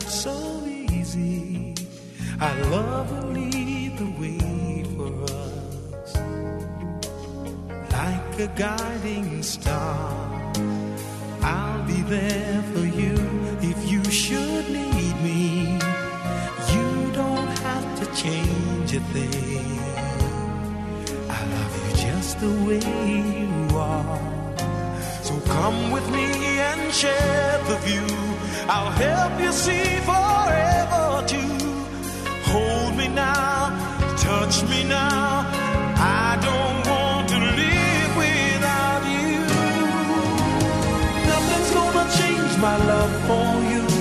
not so easy, I love will lead the way for us like a guiding star. I'll be there for you if you should need me. You don't have to change a thing. I love you just the way you are. So come with me share the view. I'll help you see forever too. Hold me now, touch me now. I don't want to live without you. Nothing's gonna change my love for. You